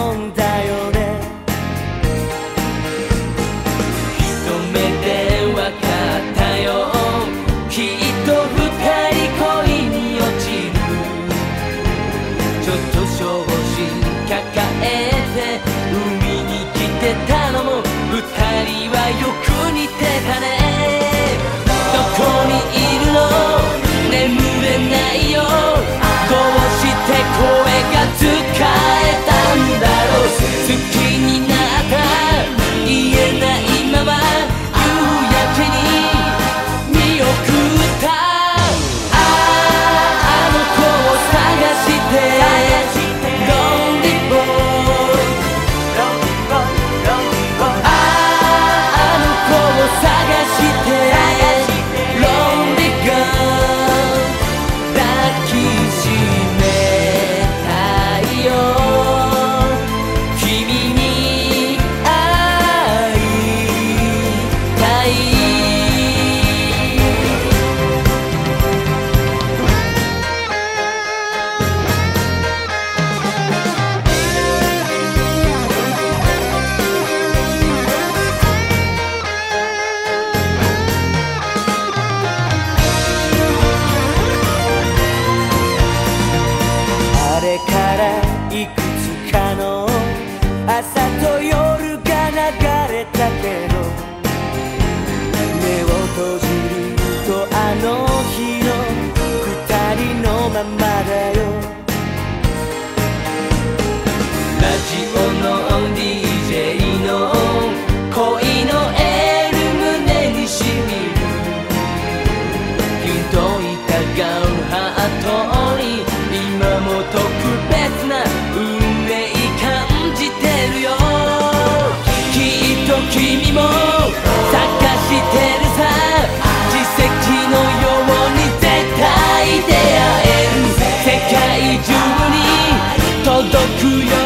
ひと目でわかったよ。きっとふたりこいに落ちる。ちょっとしょう昇かかえて海に来てたのもふたりはよくにてたね。くつかの朝と夜毒よ。